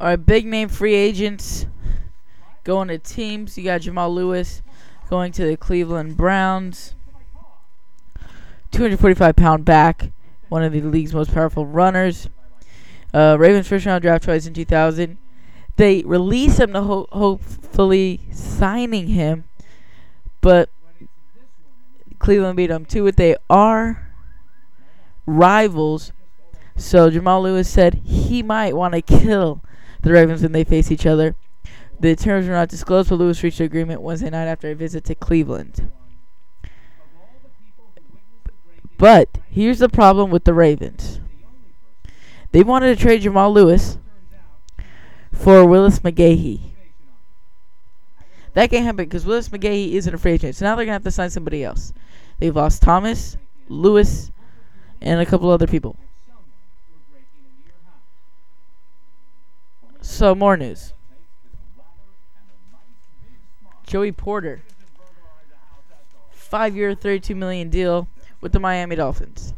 All right, big name free agents going to teams. You got Jamal Lewis going to the Cleveland Browns. 245 pound back, one of the league's most powerful runners. Uh, Ravens first round draft choice in 2000. They release him to ho- hopefully signing him, but Cleveland beat them to it. They are rivals, so Jamal Lewis said he might want to kill the Ravens when they face each other. The terms were not disclosed, but Lewis reached an agreement Wednesday night after a visit to Cleveland. But here's the problem with the Ravens. They wanted to trade Jamal Lewis for Willis McGahee. That can't happen because Willis McGahee isn't a free agent. So now they're going to have to sign somebody else. They've lost Thomas, Lewis, and a couple other people. So, more news. Joey Porter. Five year, 32 million deal with the Miami Dolphins.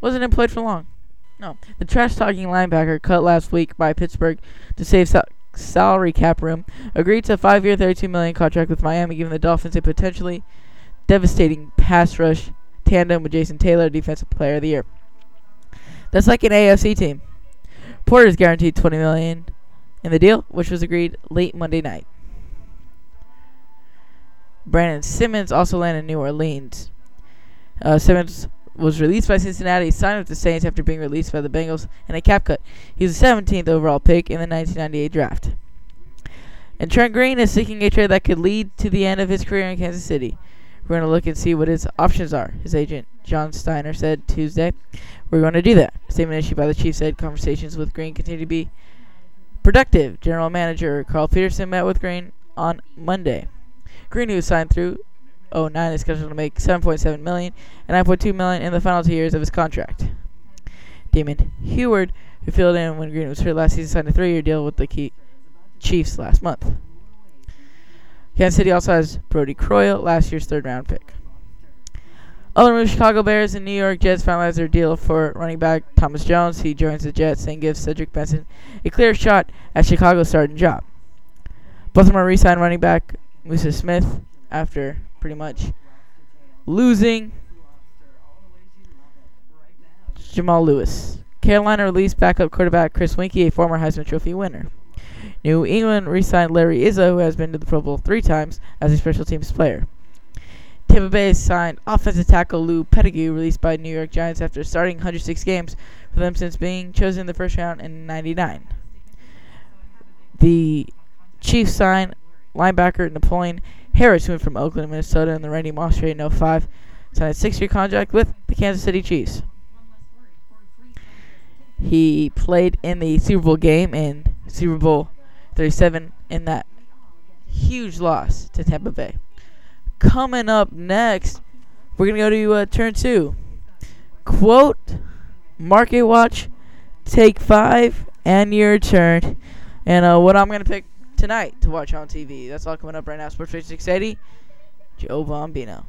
Wasn't employed for long. No. The trash talking linebacker cut last week by Pittsburgh to save sal- salary cap room agreed to a five year, 32 million contract with Miami, giving the Dolphins a potentially devastating pass rush tandem with Jason Taylor, Defensive Player of the Year. That's like an AFC team. Porter is guaranteed 20 million in the deal, which was agreed late Monday night. Brandon Simmons also landed in New Orleans. Uh, Simmons was released by Cincinnati, signed with the Saints after being released by the Bengals in a cap cut. He was the 17th overall pick in the 1998 draft. And Trent Green is seeking a trade that could lead to the end of his career in Kansas City. We're going to look and see what his options are, his agent John Steiner said Tuesday. We're going to do that. Statement issued by the Chiefs said conversations with Green continue to be productive. General Manager Carl Peterson met with Green on Monday. Green, who signed through 09, is scheduled to make $7.7 million and 9.2 million in the final two years of his contract. Damon Huard, who filled in when Green was hurt last season, signed a three-year deal with the Chiefs last month. Kansas City also has Brodie Croyle, last year's third-round pick. Other moves: Chicago Bears and New York Jets finalized their deal for running back Thomas Jones. He joins the Jets and gives Cedric Benson a clear shot at Chicago's starting job. Baltimore re-signed running back Musa Smith after pretty much losing Jamal Lewis. Carolina released backup quarterback Chris Weinke, a former Heisman Trophy winner. New England re-signed Larry Izzo, who has been to the Pro Bowl three times as a special teams player. Tampa Bay signed offensive tackle Luke Petitgout, released by New York Giants after starting 106 games for them since being chosen in the first round in '99. The Chiefs signed linebacker Napoleon Harris, who went from Oakland, Minnesota, in the Randy Moss trade in 05, signed a six-year contract with the Kansas City Chiefs. He played in the Super Bowl game in Super Bowl 37 in that huge loss to Tampa Bay. Coming up next, we're going to go to uh, turn two. Quote, Market Watch, Take Five, and your turn. And uh, what I'm going to pick tonight to watch on TV. That's all coming up right now. Sports Radio 680, Joe Bombino.